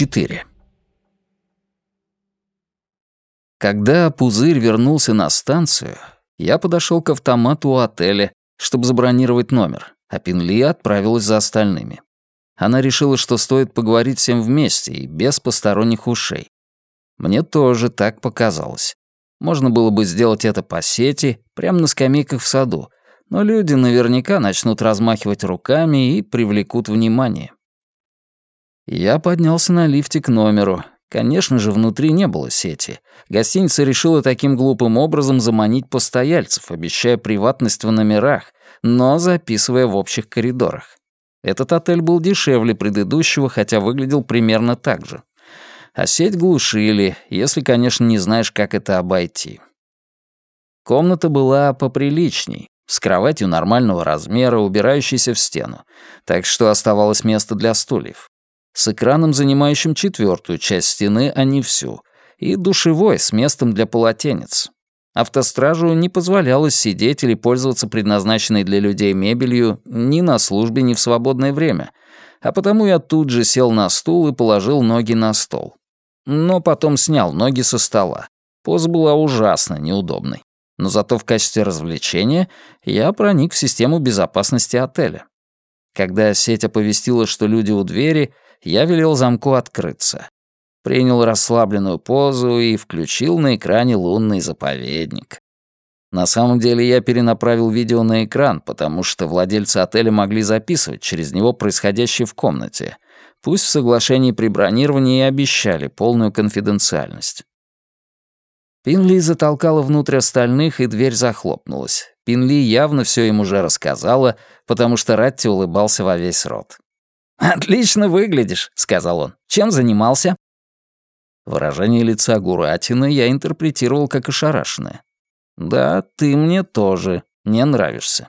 4. Когда Пузырь вернулся на станцию, я подошел к автомату у отеля, чтобы забронировать номер, а Пинли отправилась за остальными. Она решила, что стоит поговорить всем вместе и без посторонних ушей. Мне тоже так показалось. Можно было бы сделать это по сети, прямо на скамейках в саду, но люди наверняка начнут размахивать руками и привлекут внимание. Я поднялся на лифте к номеру. Конечно же, внутри не было сети. Гостиница решила таким глупым образом заманить постояльцев, обещая приватность в номерах, но записывая в общих коридорах. Этот отель был дешевле предыдущего, хотя выглядел примерно так же. А сеть глушили, если, конечно, не знаешь, как это обойти. Комната была поприличней, с кроватью нормального размера, убирающейся в стену, так что оставалось место для стульев. С экраном, занимающим четвертую часть стены, а не всю, и душевой с местом для полотенец. Автостражу не позволялось сидеть или пользоваться предназначенной для людей мебелью ни на службе, ни в свободное время, а потому я тут же сел на стул и положил ноги на стол. Но потом снял ноги со стола. Поза была ужасно неудобной. Но зато в качестве развлечения я проник в систему безопасности отеля. Когда сеть оповестила, что люди у двери, я велел замку открыться принял расслабленную позу и включил на экране лунный заповедник. На самом деле я перенаправил видео на экран, потому что владельцы отеля могли записывать через него происходящее в комнате, пусть в соглашении при бронировании и обещали полную конфиденциальность. Пинли затолкала внутрь остальных, и дверь захлопнулась. Пинли явно все им уже рассказала, потому что Ратти улыбался во весь рот. «Отлично выглядишь», — сказал он. «Чем занимался?» Выражение лица Гуратина я интерпретировал как ошарашенное. «Да, ты мне тоже не нравишься».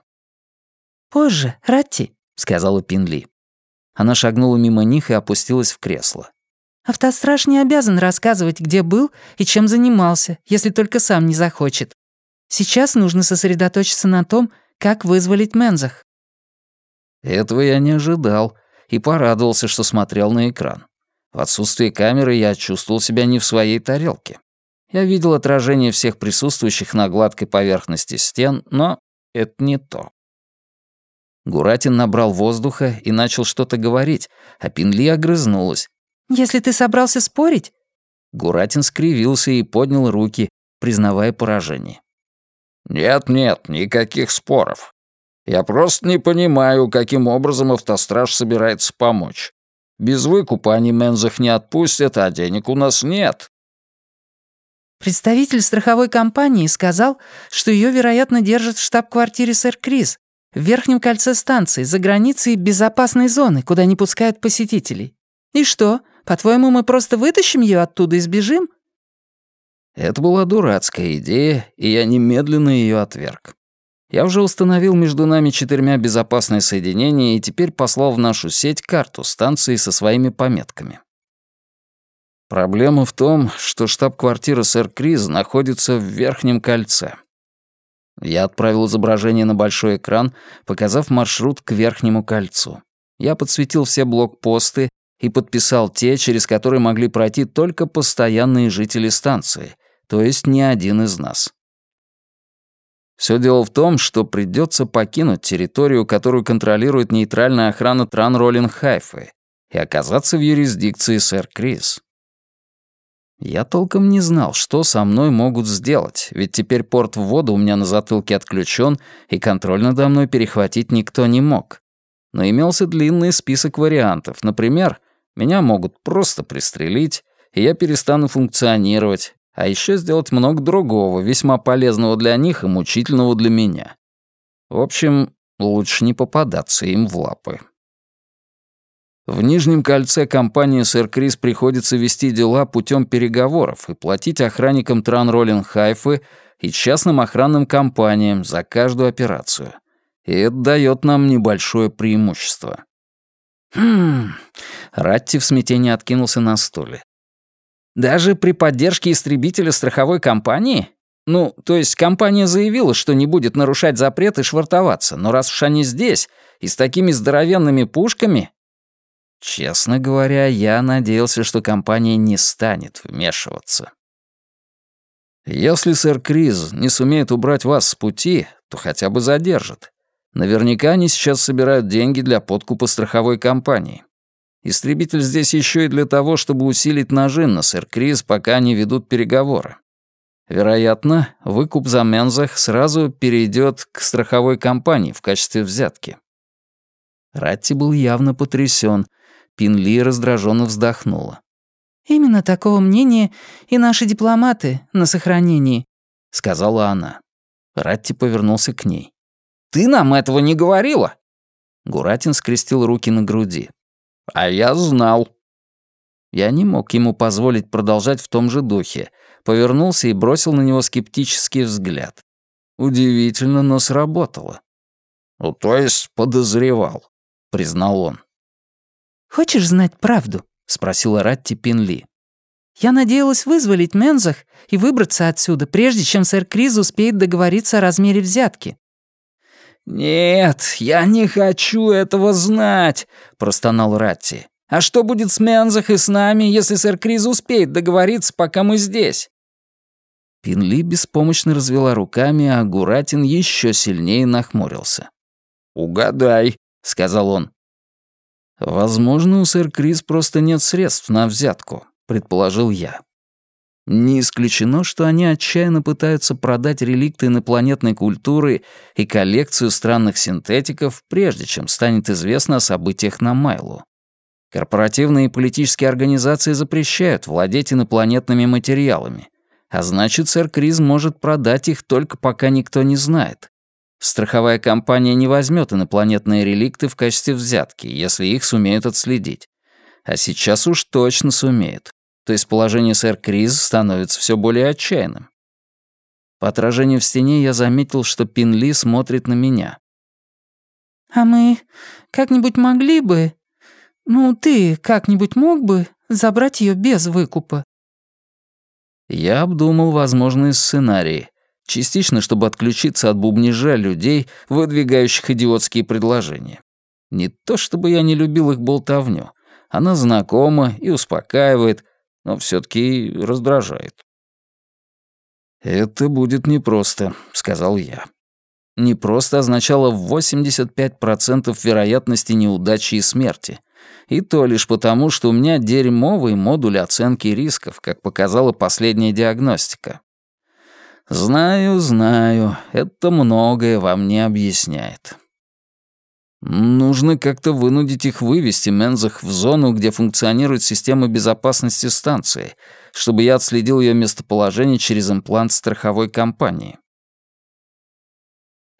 «Позже, Ратти», — сказала Пинли. Она шагнула мимо них и опустилась в кресло. «Автостраж не обязан рассказывать, где был и чем занимался, если только сам не захочет. Сейчас нужно сосредоточиться на том, как вызволить Мензах». Этого я не ожидал и порадовался, что смотрел на экран. В отсутствие камеры я чувствовал себя не в своей тарелке. Я видел отражение всех присутствующих на гладкой поверхности стен, но это не то. Гуратин набрал воздуха и начал что-то говорить, а Пинли огрызнулась. «Если ты собрался спорить?» Гуратин скривился и поднял руки, признавая поражение. «Нет-нет, никаких споров. Я просто не понимаю, каким образом автостраж собирается помочь. Без выкупа они Мензах не отпустят, а денег у нас нет». Представитель страховой компании сказал, что ее, вероятно, держат в штаб-квартире сэр Крис, в верхнем кольце станции, за границей безопасной зоны, куда не пускают посетителей. И что, по-твоему, мы просто вытащим ее оттуда и сбежим? Это была дурацкая идея, и я немедленно ее отверг. Я уже установил между нами четырьмя безопасные соединения и теперь послал в нашу сеть карту станции со своими пометками. Проблема в том, что штаб-квартира сэр Криз находится в верхнем кольце. Я отправил изображение на большой экран, показав маршрут к верхнему кольцу. Я подсветил все блокпосты и подписал те, через которые могли пройти только постоянные жители станции, то есть не один из нас. Все дело в том, что придется покинуть территорию, которую контролирует нейтральная охрана Тран-Роллин Хайфы, и оказаться в юрисдикции сэр Крис. Я толком не знал, что со мной могут сделать, ведь теперь порт ввода у меня на затылке отключен, и контроль надо мной перехватить никто не мог. Но имелся длинный список вариантов. Например, меня могут просто пристрелить, и я перестану функционировать, а еще сделать много другого, весьма полезного для них и мучительного для меня. В общем, лучше не попадаться им в лапы. В Нижнем кольце компании «Сэр Крис» приходится вести дела путем переговоров и платить охранникам Транроллинг Хайфы и частным охранным компаниям за каждую операцию. И это дает нам небольшое преимущество. Хм... Ратти в смятении откинулся на стуле. Даже при поддержке истребителя страховой компании? Ну, то есть компания заявила, что не будет нарушать запрет и швартоваться, но раз уж они здесь и с такими здоровенными пушками... Честно говоря, я надеялся, что компания не станет вмешиваться. Если сэр Криз не сумеет убрать вас с пути, то хотя бы задержит. Наверняка они сейчас собирают деньги для подкупа страховой компании. Истребитель здесь еще и для того, чтобы усилить нажим на сэр Криз, пока они ведут переговоры. Вероятно, выкуп за Мензах сразу перейдет к страховой компании в качестве взятки. Ратти был явно потрясен. Пинли раздраженно вздохнула. «Именно такого мнения и наши дипломаты на сохранении», — сказала она. Ратти повернулся к ней. «Ты нам этого не говорила?» Гуратин скрестил руки на груди. «А я знал». Я не мог ему позволить продолжать в том же духе. Повернулся и бросил на него скептический взгляд. Удивительно, но сработало. «Ну, то есть подозревал», — признал он. «Хочешь знать правду?» — спросила Ратти Пинли. «Я надеялась вызволить Мензах и выбраться отсюда, прежде чем сэр Криз успеет договориться о размере взятки». «Нет, я не хочу этого знать», — простонал Ратти. «А что будет с Мензах и с нами, если сэр Криз успеет договориться, пока мы здесь?» Пинли беспомощно развела руками, а Гуратин еще сильнее нахмурился. «Угадай», — сказал он. «Возможно, у сэр Крис просто нет средств на взятку», — предположил я. Не исключено, что они отчаянно пытаются продать реликты инопланетной культуры и коллекцию странных синтетиков, прежде чем станет известно о событиях на Майлу. Корпоративные и политические организации запрещают владеть инопланетными материалами, а значит, сэр Крис может продать их только пока никто не знает. Страховая компания не возьмет инопланетные реликты в качестве взятки, если их сумеют отследить. А сейчас уж точно сумеют. То есть положение сэр Криз становится все более отчаянным. По отражению в стене я заметил, что Пинли смотрит на меня. «А мы как-нибудь могли бы... Ну, ты как-нибудь мог бы забрать ее без выкупа?» Я обдумал возможные сценарии, Частично, чтобы отключиться от бубнижа людей, выдвигающих идиотские предложения. Не то чтобы я не любил их болтовню. Она знакома и успокаивает, но все таки раздражает. «Это будет непросто», — сказал я. «Непросто» означало 85% вероятности неудачи и смерти. И то лишь потому, что у меня дерьмовый модуль оценки рисков, как показала последняя диагностика. Знаю, знаю, это многое вам не объясняет. Нужно как-то вынудить их вывести Мензах в зону, где функционирует система безопасности станции, чтобы я отследил ее местоположение через имплант страховой компании.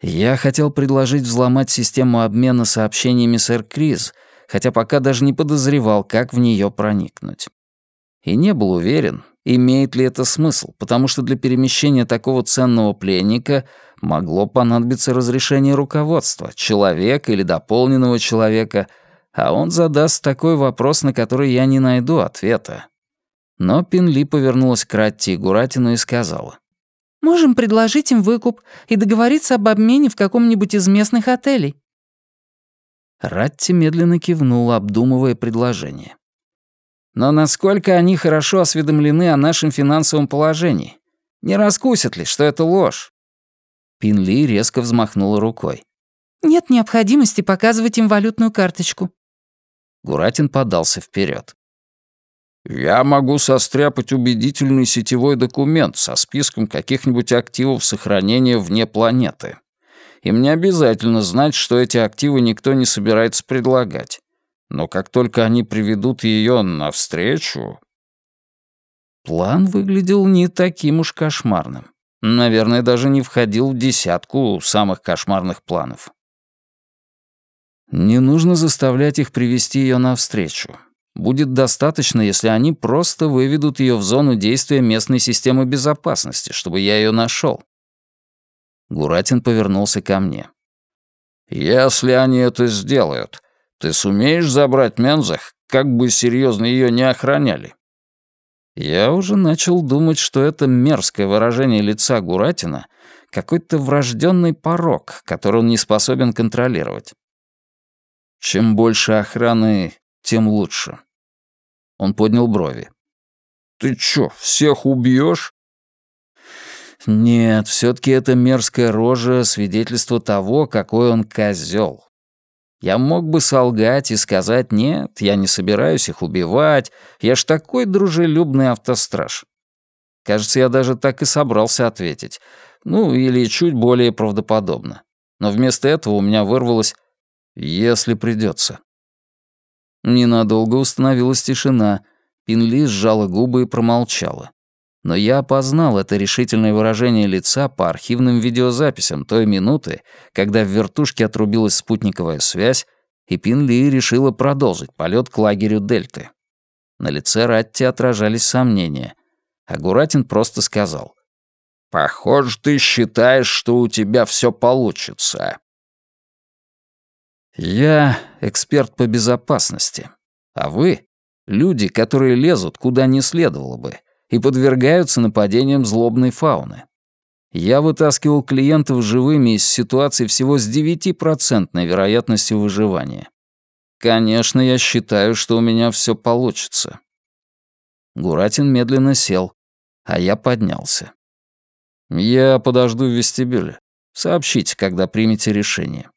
Я хотел предложить взломать систему обмена сообщениями сэр Криз, хотя пока даже не подозревал, как в нее проникнуть. И не был уверен, Имеет ли это смысл? Потому что для перемещения такого ценного пленника могло понадобиться разрешение руководства, человека или дополненного человека, а он задаст такой вопрос, на который я не найду ответа. Но Пинли повернулась к Ратти и Гуратину и сказала. «Можем предложить им выкуп и договориться об обмене в каком-нибудь из местных отелей». Ратти медленно кивнула, обдумывая предложение. Но насколько они хорошо осведомлены о нашем финансовом положении? Не раскусят ли, что это ложь?» Пинли резко взмахнула рукой. «Нет необходимости показывать им валютную карточку». Гуратин подался вперед. «Я могу состряпать убедительный сетевой документ со списком каких-нибудь активов сохранения вне планеты. Им не обязательно знать, что эти активы никто не собирается предлагать. Но как только они приведут ее навстречу... План выглядел не таким уж кошмарным. Наверное, даже не входил в десятку самых кошмарных планов. Не нужно заставлять их привести ее навстречу. Будет достаточно, если они просто выведут ее в зону действия местной системы безопасности, чтобы я ее нашел. Гуратин повернулся ко мне. «Если они это сделают, ты сумеешь забрать Мензах, как бы серьезно ее не охраняли?» Я уже начал думать, что это мерзкое выражение лица Гуратина — какой-то врожденный порог, который он не способен контролировать. Чем больше охраны, тем лучше». Он поднял брови. «Ты чё, всех убьёшь?» «Нет, всё-таки эта мерзкая рожа — свидетельство того, какой он козёл. Я мог бы солгать и сказать «нет, я не собираюсь их убивать, я ж такой дружелюбный автостраж». Кажется, я даже так и собрался ответить. Ну, или чуть более правдоподобно. Но вместо этого у меня вырвалось «если придется». Ненадолго установилась тишина. Пинли сжала губы и промолчала. Но я опознал это решительное выражение лица по архивным видеозаписям той минуты, когда в вертушке отрубилась спутниковая связь, и Пинли решила продолжить полет к лагерю Дельты. На лице Ратти отражались сомнения, а Гуратин просто сказал. «Похоже, ты считаешь, что у тебя все получится». «Я эксперт по безопасности, а вы — люди, которые лезут, куда не следовало бы, и подвергаются нападениям злобной фауны. Я вытаскивал клиентов живыми из ситуации всего с 9% вероятностью выживания. Конечно, я считаю, что у меня все получится. Гуратин медленно сел, а я поднялся. Я подожду в вестибюле. Сообщите, когда примете решение.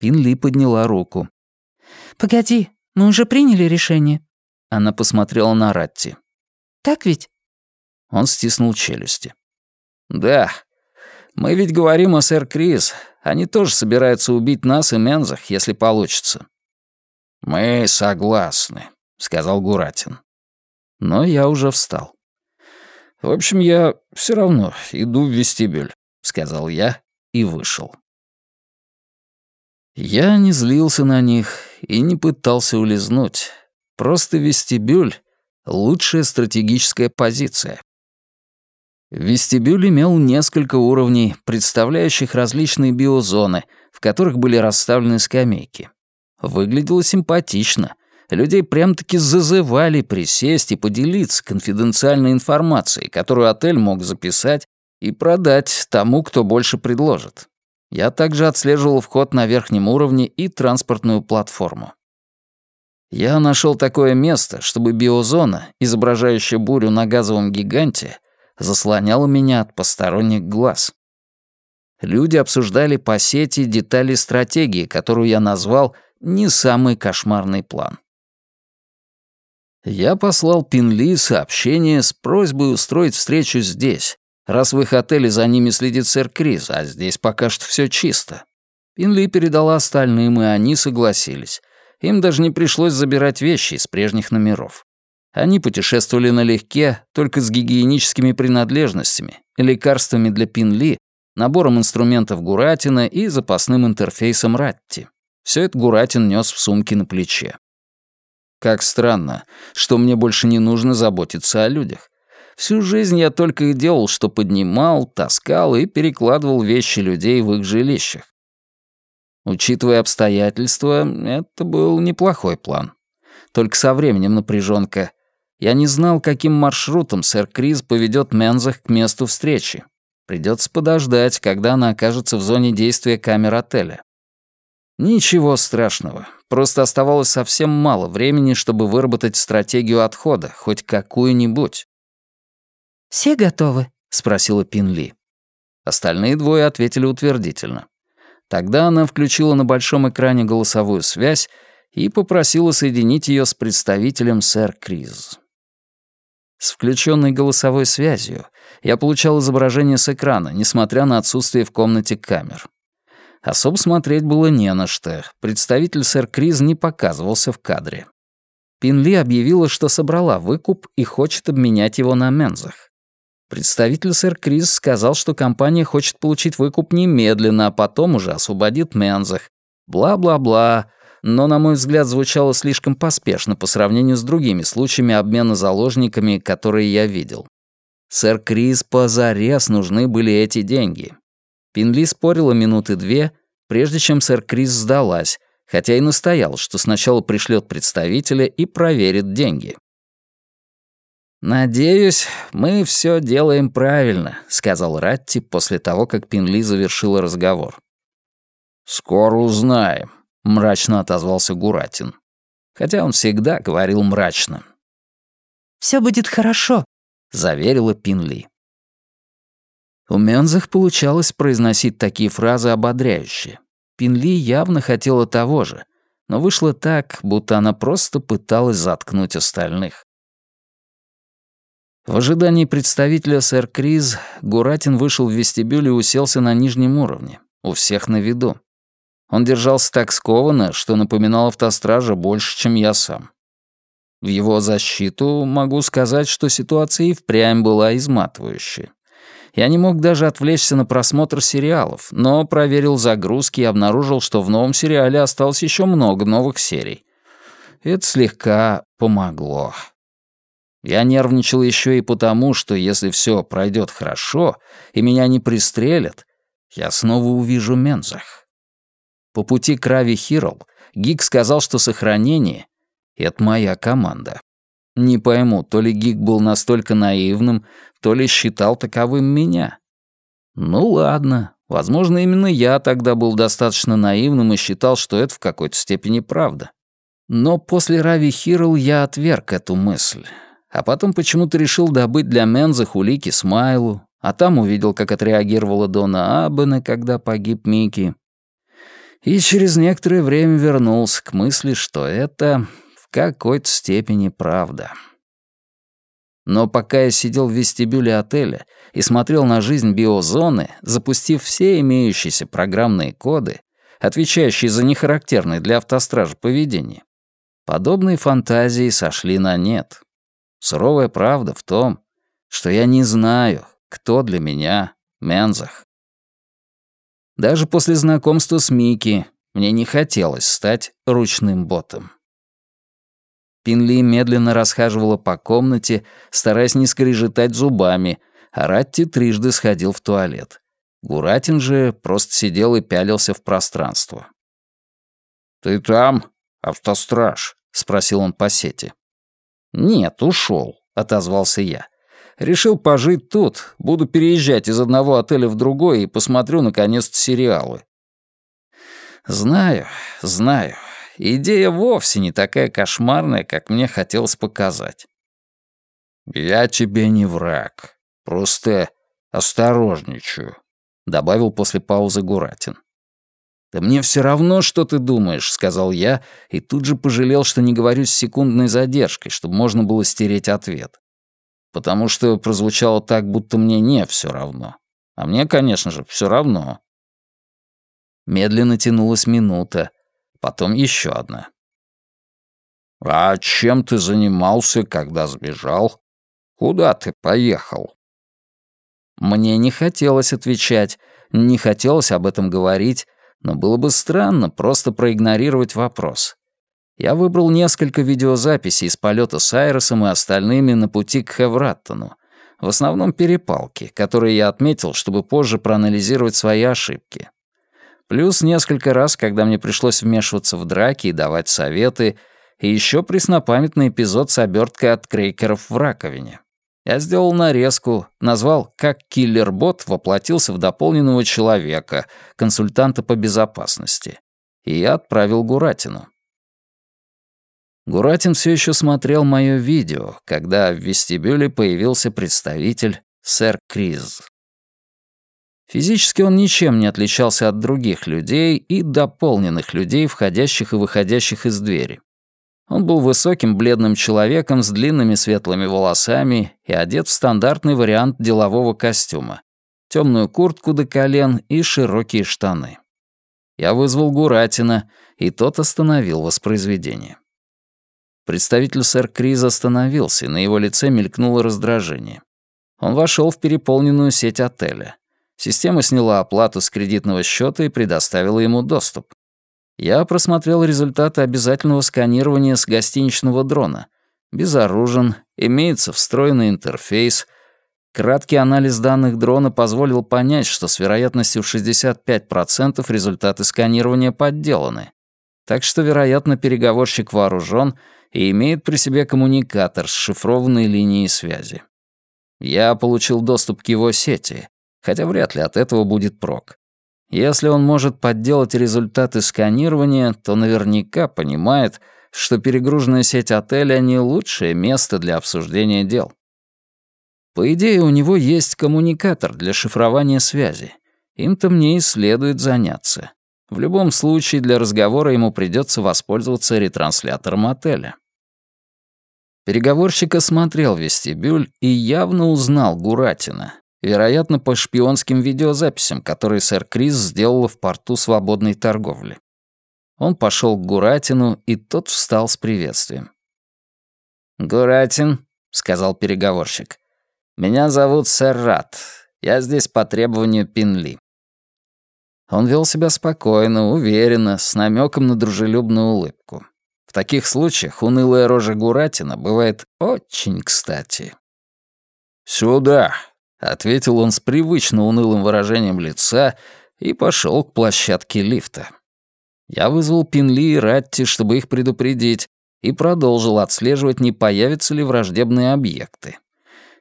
Пинли подняла руку. «Погоди, мы уже приняли решение». Она посмотрела на Ратти. Так ведь?» Он стиснул челюсти. «Да. Мы ведь говорим о сэр Крис. Они тоже собираются убить нас и Мензах, если получится». «Мы согласны», — сказал Гуратин. Но я уже встал. «В общем, я все равно иду в вестибюль», — сказал я и вышел. Я не злился на них и не пытался улизнуть. Просто вестибюль Лучшая стратегическая позиция. Вестибюль имел несколько уровней, представляющих различные биозоны, в которых были расставлены скамейки. Выглядело симпатично. Людей прям-таки зазывали присесть и поделиться конфиденциальной информацией, которую отель мог записать и продать тому, кто больше предложит. Я также отслеживал вход на верхнем уровне и транспортную платформу. Я нашел такое место, чтобы биозона, изображающая бурю на газовом гиганте, заслоняла меня от посторонних глаз. Люди обсуждали по сети детали стратегии, которую я назвал «не самый кошмарный план». Я послал Пинли сообщение с просьбой устроить встречу здесь, раз в их отеле за ними следит сэр Крис, а здесь пока что все чисто. Пинли передала остальным, и они согласились. Им даже не пришлось забирать вещи из прежних номеров. Они путешествовали налегке, только с гигиеническими принадлежностями, лекарствами для Пинли, набором инструментов Гуратина и запасным интерфейсом Ратти. Все это Гуратин нес в сумке на плече. Как странно, что мне больше не нужно заботиться о людях. Всю жизнь я только и делал, что поднимал, таскал и перекладывал вещи людей в их жилищах. Учитывая обстоятельства, это был неплохой план. Только со временем напряженка. Я не знал, каким маршрутом сэр Крис поведет Мензах к месту встречи. Придется подождать, когда она окажется в зоне действия камер отеля. Ничего страшного. Просто оставалось совсем мало времени, чтобы выработать стратегию отхода, хоть какую-нибудь. «Все готовы?» — спросила Пинли. Остальные двое ответили утвердительно. Тогда она включила на большом экране голосовую связь и попросила соединить ее с представителем сэр Криз. С включенной голосовой связью я получал изображение с экрана, несмотря на отсутствие в комнате камер. Особо смотреть было не на что. Представитель сэр Криз не показывался в кадре. Пинли объявила, что собрала выкуп и хочет обменять его на мензах. Представитель сэр Крис сказал, что компания хочет получить выкуп немедленно, а потом уже освободит Мензах. Бла-бла-бла. Но, на мой взгляд, звучало слишком поспешно по сравнению с другими случаями обмена заложниками, которые я видел. Сэр Крис позарез нужны были эти деньги. Пинли спорила минуты две, прежде чем сэр Крис сдалась, хотя и настоял, что сначала пришлет представителя и проверит деньги. «Надеюсь, мы все делаем правильно», — сказал Ратти после того, как Пинли завершила разговор. «Скоро узнаем», — мрачно отозвался Гуратин. хотя он всегда говорил мрачно. «Все будет хорошо», — заверила Пинли. У Мензах получалось произносить такие фразы ободряющие. Пинли явно хотела того же, но вышло так, будто она просто пыталась заткнуть остальных. В ожидании представителя сэр Криз Гуратин вышел в вестибюль и уселся на нижнем уровне, у всех на виду. Он держался так скованно, что напоминал автостража больше, чем я сам. В его защиту могу сказать, что ситуация и впрямь была изматывающая. Я не мог даже отвлечься на просмотр сериалов, но проверил загрузки и обнаружил, что в новом сериале осталось еще много новых серий. Это слегка помогло. Я нервничал еще и потому, что если все пройдет хорошо и меня не пристрелят, я снова увижу Мензах. По пути к Рави Хирл Гик сказал, что сохранение — это моя команда. Не пойму, то ли Гик был настолько наивным, то ли считал таковым меня. Ну ладно, возможно, именно я тогда был достаточно наивным и считал, что это в какой-то степени правда. Но после Рави Хирл я отверг эту мысль а потом почему-то решил добыть для Менза улики Смайлу, а там увидел, как отреагировала Дона Аббена, когда погиб Микки. И через некоторое время вернулся к мысли, что это в какой-то степени правда. Но пока я сидел в вестибюле отеля и смотрел на жизнь биозоны, запустив все имеющиеся программные коды, отвечающие за нехарактерное для автостража поведение, подобные фантазии сошли на нет. Суровая правда в том, что я не знаю, кто для меня Мензах. Даже после знакомства с Мики мне не хотелось стать ручным ботом. Пинли медленно расхаживала по комнате, стараясь не скрежетать зубами, а Ратти трижды сходил в туалет. Гуратин же просто сидел и пялился в пространство. «Ты там, автостраж?» — спросил он по сети. «Нет, ушел», — отозвался я. «Решил пожить тут, буду переезжать из одного отеля в другой и посмотрю, наконец-то, сериалы». «Знаю, знаю. Идея вовсе не такая кошмарная, как мне хотелось показать». «Я тебе не враг. Просто осторожничаю», — добавил после паузы Гуратин. «Да мне все равно, что ты думаешь», — сказал я, и тут же пожалел, что не говорю с секундной задержкой, чтобы можно было стереть ответ. Потому что прозвучало так, будто мне не все равно. А мне, конечно же, все равно. Медленно тянулась минута, потом еще одна. «А чем ты занимался, когда сбежал? Куда ты поехал?» Мне не хотелось отвечать, не хотелось об этом говорить, но было бы странно просто проигнорировать вопрос. Я выбрал несколько видеозаписей из полета с Айросом и остальными на пути к Хевраттону. В основном перепалки, которые я отметил, чтобы позже проанализировать свои ошибки. Плюс несколько раз, когда мне пришлось вмешиваться в драки и давать советы, и еще преснопамятный эпизод с оберткой от крейкеров в раковине. Я сделал нарезку, назвал «Как киллер-бот воплотился в дополненного человека, консультанта по безопасности». И я отправил Гуратину. Гуратин все еще смотрел мое видео, когда в вестибюле появился представитель сэр Криз. Физически он ничем не отличался от других людей и дополненных людей, входящих и выходящих из двери. Он был высоким бледным человеком с длинными светлыми волосами и одет в стандартный вариант делового костюма. Темную куртку до колен и широкие штаны. Я вызвал Гуратина, и тот остановил воспроизведение. Представитель сэр Криз остановился, и на его лице мелькнуло раздражение. Он вошел в переполненную сеть отеля. Система сняла оплату с кредитного счета и предоставила ему доступ. Я просмотрел результаты обязательного сканирования с гостиничного дрона. Безоружен, имеется встроенный интерфейс. Краткий анализ данных дрона позволил понять, что с вероятностью в 65% результаты сканирования подделаны. Так что, вероятно, переговорщик вооружен и имеет при себе коммуникатор с шифрованной линией связи. Я получил доступ к его сети, хотя вряд ли от этого будет прок. Если он может подделать результаты сканирования, то наверняка понимает, что перегруженная сеть отеля не лучшее место для обсуждения дел. По идее, у него есть коммуникатор для шифрования связи. Им-то мне и следует заняться. В любом случае, для разговора ему придется воспользоваться ретранслятором отеля. Переговорщик осмотрел вестибюль и явно узнал Гуратина, вероятно, по шпионским видеозаписям, которые сэр Крис сделал в порту свободной торговли. Он пошел к Гуратину, и тот встал с приветствием. «Гуратин», — сказал переговорщик, — «меня зовут сэр Рат. Я здесь по требованию Пинли». Он вел себя спокойно, уверенно, с намеком на дружелюбную улыбку. В таких случаях унылая рожа Гуратина бывает очень кстати. «Сюда», — ответил он с привычно унылым выражением лица и пошел к площадке лифта. Я вызвал Пинли и Ратти, чтобы их предупредить, и продолжил отслеживать, не появятся ли враждебные объекты.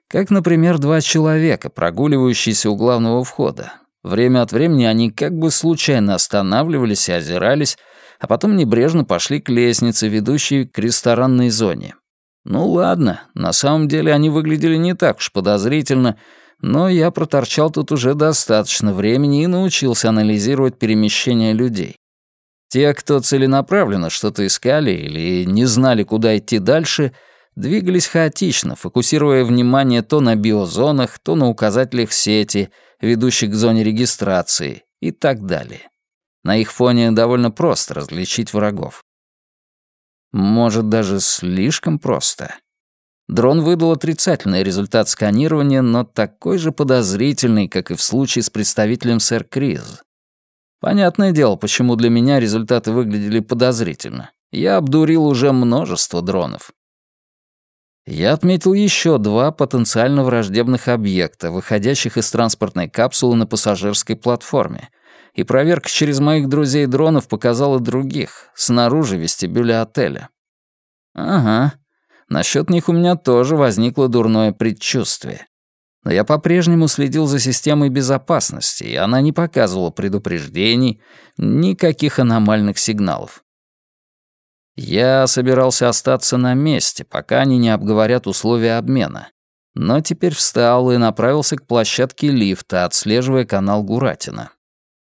Как, например, два человека, прогуливающиеся у главного входа. Время от времени они как бы случайно останавливались и озирались, а потом небрежно пошли к лестнице, ведущей к ресторанной зоне. Ну ладно, на самом деле они выглядели не так уж подозрительно, но я проторчал тут уже достаточно времени и научился анализировать перемещение людей. Те, кто целенаправленно что-то искали или не знали, куда идти дальше, двигались хаотично, фокусируя внимание то на биозонах, то на указателях сети, ведущих к зоне регистрации и так далее. На их фоне довольно просто различить врагов. Может, даже слишком просто. Дрон выдал отрицательный результат сканирования, но такой же подозрительный, как и в случае с представителем сэр Криз. Понятное дело, почему для меня результаты выглядели подозрительно. Я обдурил уже множество дронов. Я отметил еще два потенциально враждебных объекта, выходящих из транспортной капсулы на пассажирской платформе, и проверка через моих друзей-дронов показала других, снаружи вестибюля отеля. Ага, насчет них у меня тоже возникло дурное предчувствие но я по-прежнему следил за системой безопасности, и она не показывала предупреждений, никаких аномальных сигналов. Я собирался остаться на месте, пока они не обговорят условия обмена, но теперь встал и направился к площадке лифта, отслеживая канал Гуратина.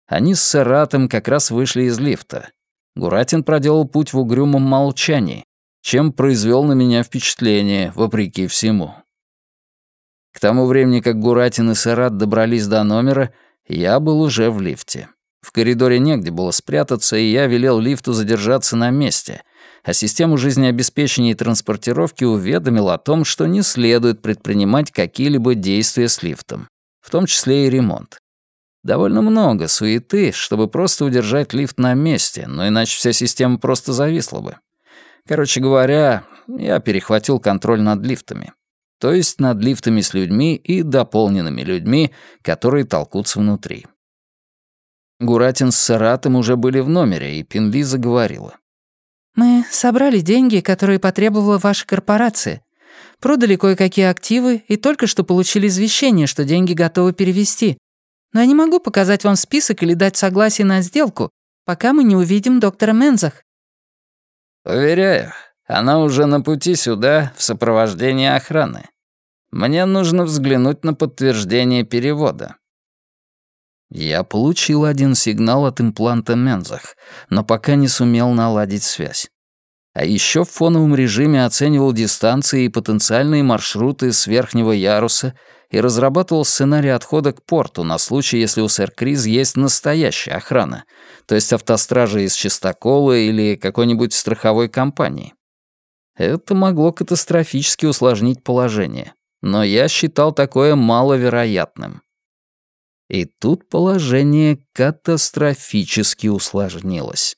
Они с Саратом как раз вышли из лифта. Гуратин проделал путь в угрюмом молчании, чем произвел на меня впечатление, вопреки всему. К тому времени, как Гуратин и Сарат добрались до номера, я был уже в лифте. В коридоре негде было спрятаться, и я велел лифту задержаться на месте, а систему жизнеобеспечения и транспортировки уведомил о том, что не следует предпринимать какие-либо действия с лифтом, в том числе и ремонт. Довольно много суеты, чтобы просто удержать лифт на месте, но иначе вся система просто зависла бы. Короче говоря, я перехватил контроль над лифтами то есть над лифтами с людьми и дополненными людьми, которые толкутся внутри. Гуратин с Саратом уже были в номере, и Пинли заговорила. «Мы собрали деньги, которые потребовала ваша корпорация. Продали кое-какие активы и только что получили извещение, что деньги готовы перевести. Но я не могу показать вам список или дать согласие на сделку, пока мы не увидим доктора Мензах». «Уверяю, она уже на пути сюда в сопровождении охраны. Мне нужно взглянуть на подтверждение перевода». Я получил один сигнал от импланта Мензах, но пока не сумел наладить связь. А еще в фоновом режиме оценивал дистанции и потенциальные маршруты с верхнего яруса и разрабатывал сценарий отхода к порту на случай, если у сэр Криз есть настоящая охрана, то есть автостражи из чистокола или какой-нибудь страховой компании. Это могло катастрофически усложнить положение но я считал такое маловероятным. И тут положение катастрофически усложнилось.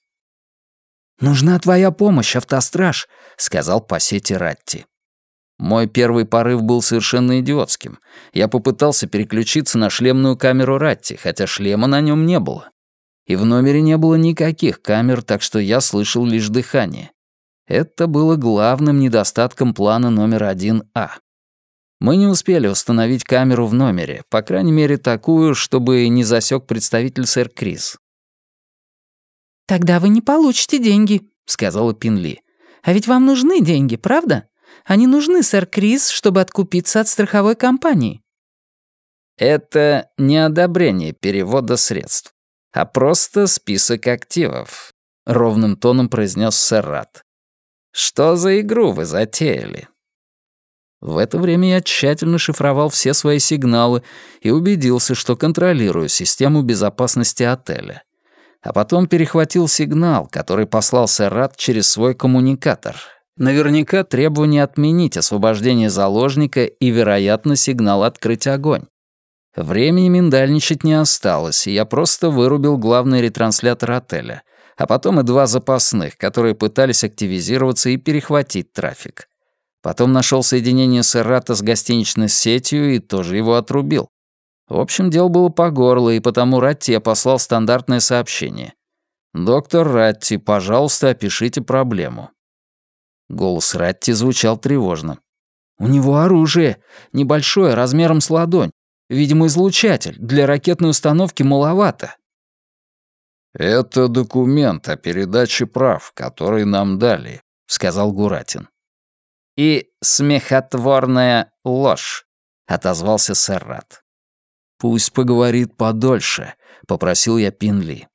«Нужна твоя помощь, автостраж», — сказал по сети Ратти. Мой первый порыв был совершенно идиотским. Я попытался переключиться на шлемную камеру Ратти, хотя шлема на нем не было. И в номере не было никаких камер, так что я слышал лишь дыхание. Это было главным недостатком плана номер один А. Мы не успели установить камеру в номере, по крайней мере, такую, чтобы не засек представитель сэр Крис. «Тогда вы не получите деньги», — сказала Пинли. А ведь вам нужны деньги, правда? Они нужны, сэр Крис, чтобы откупиться от страховой компании». «Это не одобрение перевода средств, а просто список активов», — ровным тоном произнес сэр Рат. «Что за игру вы затеяли?» В это время я тщательно шифровал все свои сигналы и убедился, что контролирую систему безопасности отеля. А потом перехватил сигнал, который послал Сэрат через свой коммуникатор. Наверняка требование отменить освобождение заложника и, вероятно, сигнал открыть огонь. Времени миндальничать не осталось, и я просто вырубил главный ретранслятор отеля, а потом и два запасных, которые пытались активизироваться и перехватить трафик. Потом нашел соединение Сэрата с гостиничной сетью и тоже его отрубил. В общем, дело было по горло, и потому Ратти я послал стандартное сообщение. «Доктор Ратти, пожалуйста, опишите проблему». Голос Ратти звучал тревожно. «У него оружие. Небольшое, размером с ладонь. Видимо, излучатель. Для ракетной установки маловато». «Это документ о передаче прав, который нам дали», — сказал Гуратин и смехотворная ложь», — отозвался Саррат. «Пусть поговорит подольше», — попросил я Пинли.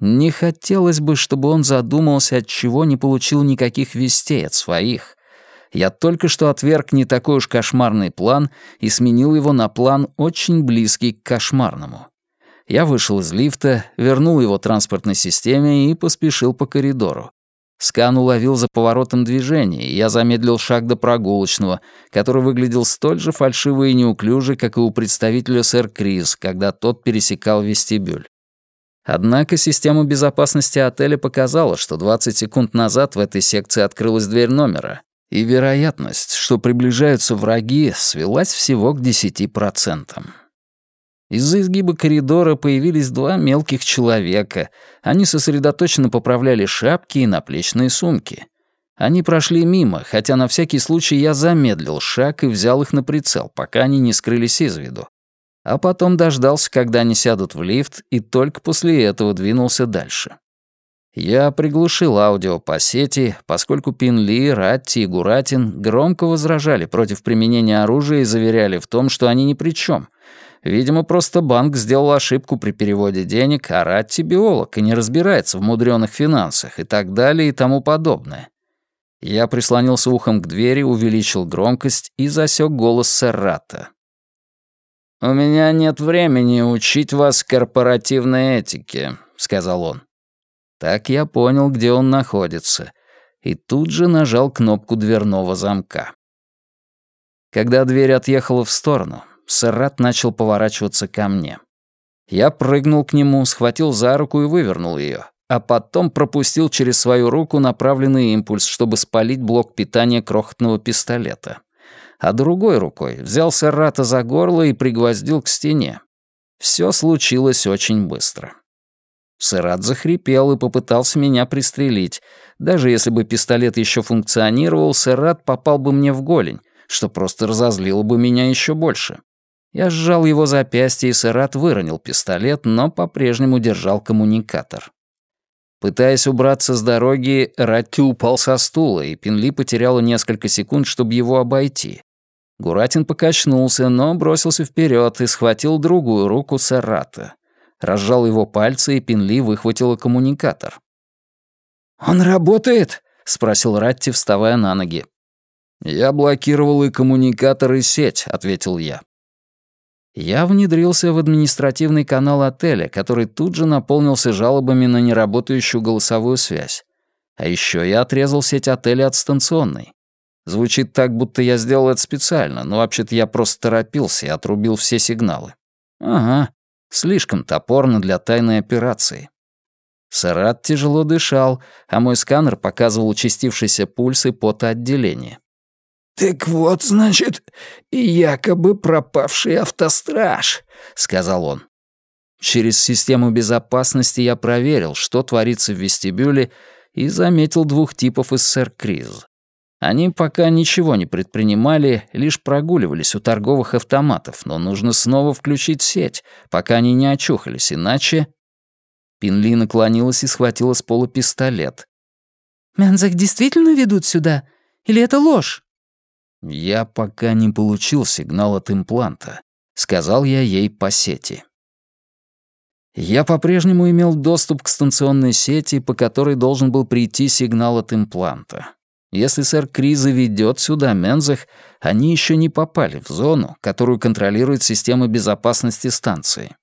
Не хотелось бы, чтобы он задумался, от чего не получил никаких вестей от своих. Я только что отверг не такой уж кошмарный план и сменил его на план очень близкий к кошмарному. Я вышел из лифта, вернул его транспортной системе и поспешил по коридору. Скан уловил за поворотом движение, и я замедлил шаг до прогулочного, который выглядел столь же фальшиво и неуклюже, как и у представителя сэр Крис, когда тот пересекал вестибюль. Однако система безопасности отеля показала, что 20 секунд назад в этой секции открылась дверь номера, и вероятность, что приближаются враги, свелась всего к 10%. Из-за изгиба коридора появились два мелких человека. Они сосредоточенно поправляли шапки и наплечные сумки. Они прошли мимо, хотя на всякий случай я замедлил шаг и взял их на прицел, пока они не скрылись из виду. А потом дождался, когда они сядут в лифт, и только после этого двинулся дальше. Я приглушил аудио по сети, поскольку Пинли, Ратти и Гуратин громко возражали против применения оружия и заверяли в том, что они ни при чем — Видимо, просто банк сделал ошибку при переводе денег, а Ратти биолог и не разбирается в мудреных финансах и так далее и тому подобное. Я прислонился ухом к двери, увеличил громкость и засек голос Серрата. «У меня нет времени учить вас корпоративной этике», — сказал он. Так я понял, где он находится, и тут же нажал кнопку дверного замка. Когда дверь отъехала в сторону, Сарат начал поворачиваться ко мне. Я прыгнул к нему, схватил за руку и вывернул ее, а потом пропустил через свою руку направленный импульс, чтобы спалить блок питания крохотного пистолета. А другой рукой взял Сарата за горло и пригвоздил к стене. Все случилось очень быстро. Сырат захрипел и попытался меня пристрелить. Даже если бы пистолет еще функционировал, Сырат попал бы мне в голень, что просто разозлило бы меня еще больше. Я сжал его запястье, и Сэрат выронил пистолет, но по-прежнему держал коммуникатор. Пытаясь убраться с дороги, Ратти упал со стула, и Пинли потеряла несколько секунд, чтобы его обойти. Гуратин покачнулся, но бросился вперед и схватил другую руку Сарата. Разжал его пальцы, и Пинли выхватила коммуникатор. «Он работает?» — спросил Ратти, вставая на ноги. «Я блокировал и коммуникатор, и сеть», — ответил я. Я внедрился в административный канал отеля, который тут же наполнился жалобами на неработающую голосовую связь. А еще я отрезал сеть отеля от станционной. Звучит так, будто я сделал это специально, но вообще-то я просто торопился и отрубил все сигналы. Ага, слишком топорно для тайной операции. Сарат тяжело дышал, а мой сканер показывал участившийся пульс и потоотделение. «Так вот, значит, якобы пропавший автостраж», — сказал он. Через систему безопасности я проверил, что творится в вестибюле, и заметил двух типов из сэр Криз. Они пока ничего не предпринимали, лишь прогуливались у торговых автоматов, но нужно снова включить сеть, пока они не очухались, иначе... Пинли наклонилась и схватила с пола пистолет. Мензах действительно ведут сюда? Или это ложь?» «Я пока не получил сигнал от импланта», — сказал я ей по сети. Я по-прежнему имел доступ к станционной сети, по которой должен был прийти сигнал от импланта. Если сэр Криза ведет сюда Мензах, они еще не попали в зону, которую контролирует система безопасности станции.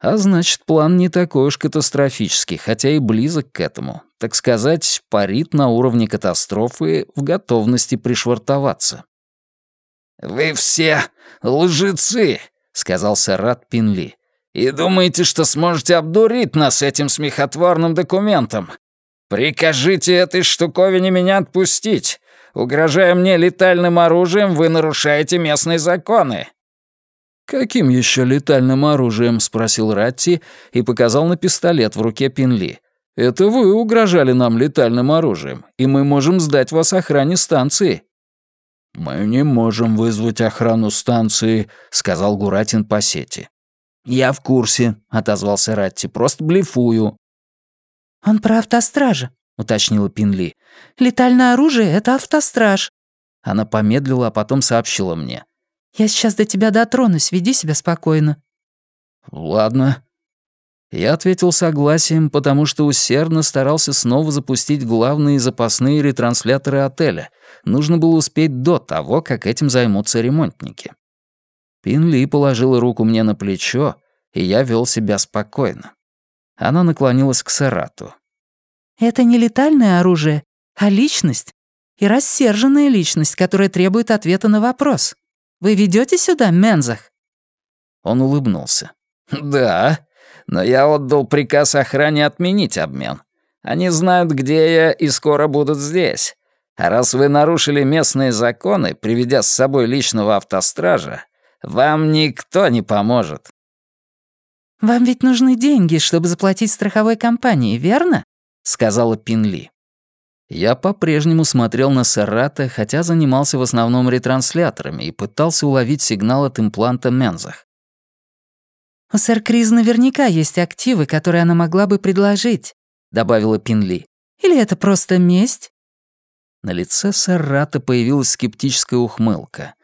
А значит, план не такой уж катастрофический, хотя и близок к этому. Так сказать, парит на уровне катастрофы в готовности пришвартоваться. «Вы все лжецы», — сказал Сарат Пинли. «И думаете, что сможете обдурить нас этим смехотворным документом? Прикажите этой штуковине меня отпустить. Угрожая мне летальным оружием, вы нарушаете местные законы». «Каким еще летальным оружием?» — спросил Ратти и показал на пистолет в руке Пинли. «Это вы угрожали нам летальным оружием, и мы можем сдать вас охране станции». «Мы не можем вызвать охрану станции», — сказал Гуратин по сети. «Я в курсе», — отозвался Ратти, — «просто блефую». «Он про автостража», — уточнила Пинли. «Летальное оружие — это автостраж». Она помедлила, а потом сообщила мне. Я сейчас до тебя дотронусь, веди себя спокойно». «Ладно». Я ответил согласием, потому что усердно старался снова запустить главные запасные ретрансляторы отеля. Нужно было успеть до того, как этим займутся ремонтники. Пинли положила руку мне на плечо, и я вел себя спокойно. Она наклонилась к Сарату. «Это не летальное оружие, а личность. И рассерженная личность, которая требует ответа на вопрос. Вы ведете сюда Мензах?» Он улыбнулся. «Да, но я отдал приказ охране отменить обмен. Они знают, где я, и скоро будут здесь. А раз вы нарушили местные законы, приведя с собой личного автостража, вам никто не поможет». «Вам ведь нужны деньги, чтобы заплатить страховой компании, верно?» — сказала Пинли. Я по-прежнему смотрел на Сарата, хотя занимался в основном ретрансляторами и пытался уловить сигнал от импланта Мензах. «У сэр Криз наверняка есть активы, которые она могла бы предложить», — добавила Пинли. «Или это просто месть?» На лице Сарата появилась скептическая ухмылка.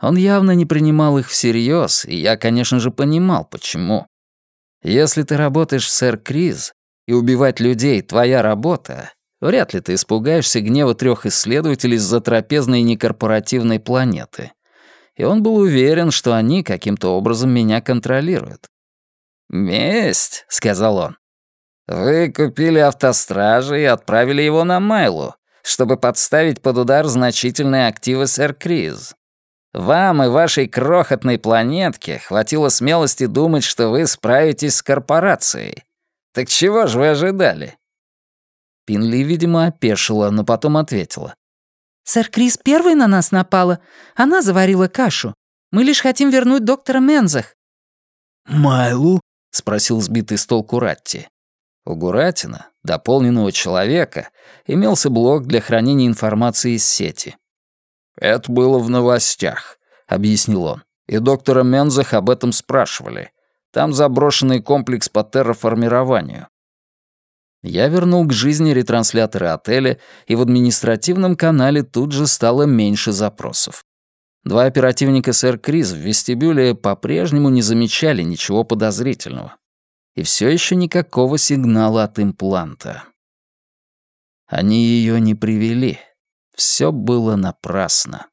Он явно не принимал их всерьез, и я, конечно же, понимал, почему. Если ты работаешь сэр Криз, и убивать людей — твоя работа, Вряд ли ты испугаешься гнева трех исследователей с затрапезной некорпоративной планеты. И он был уверен, что они каким-то образом меня контролируют. «Месть», — сказал он. «Вы купили автостражи и отправили его на Майлу, чтобы подставить под удар значительные активы сэр Криз. Вам и вашей крохотной планетке хватило смелости думать, что вы справитесь с корпорацией. Так чего же вы ожидали? Пинли, видимо, опешила, но потом ответила. «Сэр Крис первой на нас напала. Она заварила кашу. Мы лишь хотим вернуть доктора Мензах». «Майлу?» — спросил сбитый с толку Ратти. У Гуратина, дополненного человека, имелся блок для хранения информации из сети. «Это было в новостях», — объяснил он. «И доктора Мензах об этом спрашивали. Там заброшенный комплекс по терраформированию. Я вернул к жизни ретрансляторы отеля, и в административном канале тут же стало меньше запросов. Два оперативника сэр Крис в вестибюле по-прежнему не замечали ничего подозрительного. И все еще никакого сигнала от импланта. Они ее не привели. Все было напрасно.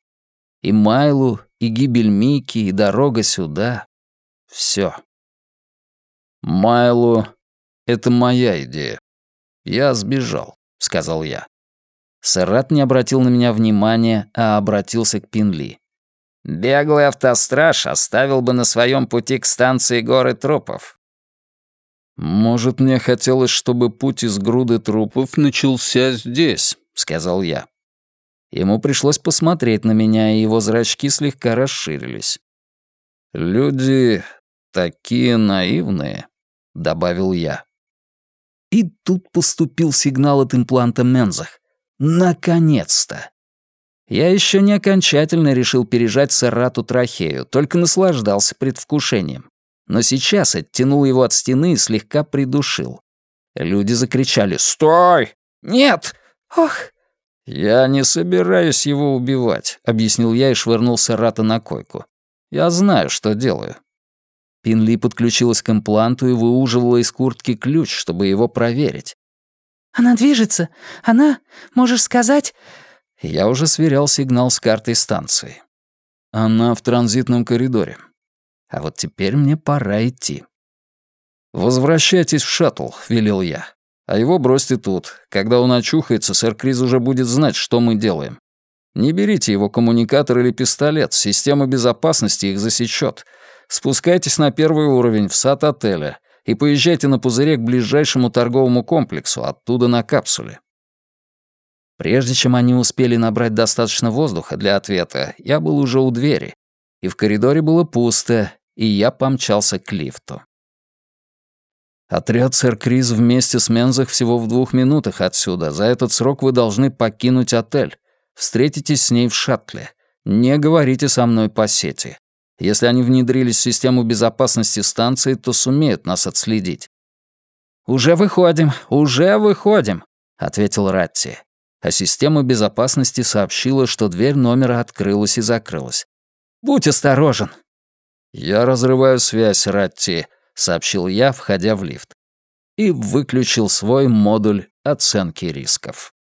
И Майлу, и гибель Мики, и дорога сюда. Все. Майлу — это моя идея. «Я сбежал», — сказал я. Сарат не обратил на меня внимания, а обратился к Пинли. «Беглый автостраж оставил бы на своем пути к станции горы трупов». «Может, мне хотелось, чтобы путь из груды трупов начался здесь», — сказал я. Ему пришлось посмотреть на меня, и его зрачки слегка расширились. «Люди такие наивные», — добавил я. И тут поступил сигнал от импланта Мензах. Наконец-то! Я еще не окончательно решил пережать Сарату трахею, только наслаждался предвкушением. Но сейчас оттянул его от стены и слегка придушил. Люди закричали «Стой! Нет! «Ох!» «Я не собираюсь его убивать», — объяснил я и швырнул Сарата на койку. «Я знаю, что делаю». Пинли подключилась к импланту и выуживала из куртки ключ, чтобы его проверить. «Она движется. Она, можешь сказать...» Я уже сверял сигнал с картой станции. Она в транзитном коридоре. А вот теперь мне пора идти. «Возвращайтесь в шаттл», — велел я. «А его бросьте тут. Когда он очухается, сэр Криз уже будет знать, что мы делаем. Не берите его коммуникатор или пистолет, система безопасности их засечет. Спускайтесь на первый уровень, в сад отеля, и поезжайте на пузыре к ближайшему торговому комплексу, оттуда на капсуле». Прежде чем они успели набрать достаточно воздуха для ответа, я был уже у двери, и в коридоре было пусто, и я помчался к лифту. Отряд сэр Крис вместе с Мензах всего в двух минутах отсюда. За этот срок вы должны покинуть отель. Встретитесь с ней в шаттле. Не говорите со мной по сети. Если они внедрились в систему безопасности станции, то сумеют нас отследить. «Уже выходим, уже выходим», — ответил Ратти. А система безопасности сообщила, что дверь номера открылась и закрылась. «Будь осторожен». «Я разрываю связь, Ратти», — сообщил я, входя в лифт. И выключил свой модуль оценки рисков.